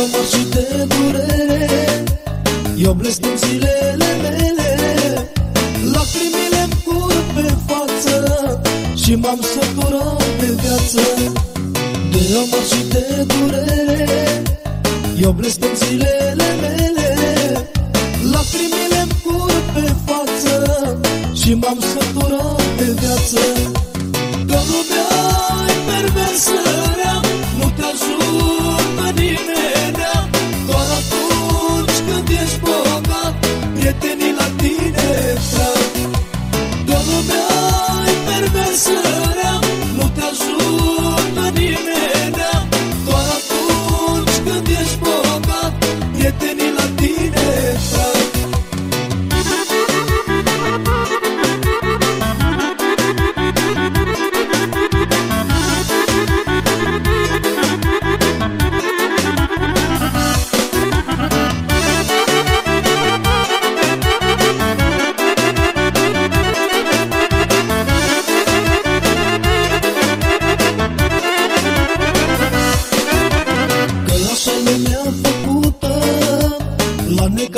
Eu mor și de durere Eu blestem zilele mele. Lacrimile îmi curg pe față Și m-am săturat de viață. De eu mor și de durere Eu blestem zilele mele. Lacrimile îmi curg pe față Și m-am săturat de viață.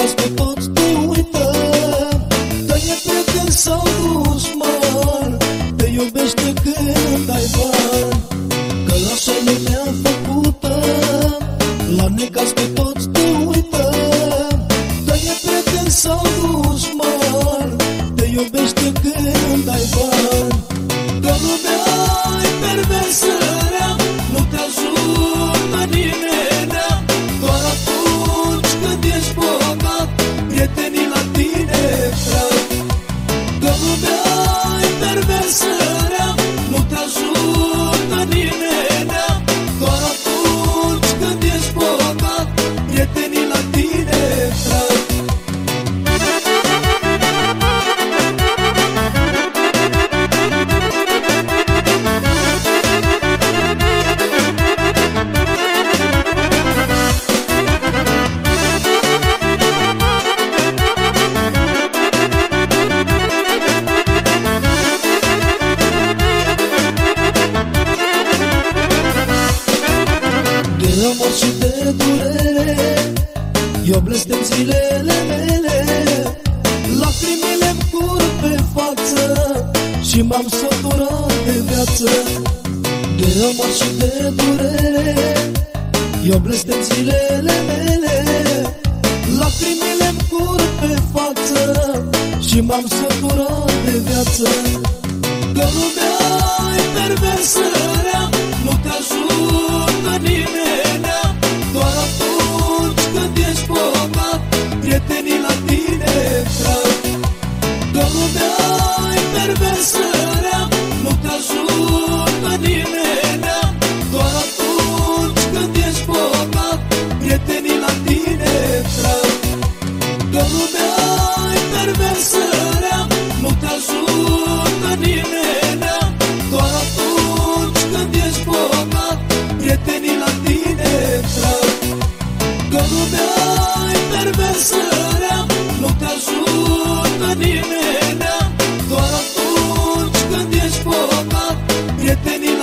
La necaz pe toți te uită. Că e prieten sau dușman Te iubește când ai bani. Că așa lumea făcută La necaz pe toți te uită. Că e prieten sau dușman Te iubește De amor și de durere Eu blestem zilele mele. Lacrimile-mi curg pe față Și m-am săturat de viață. De amor și de durere Eu blestem zilele mele. Lacrimile-mi curg pe față Și m-am săturat de viață. Că lumea lumea e perversă Nu te ajută nimeni. Doar atunci când ești bogat Prietenii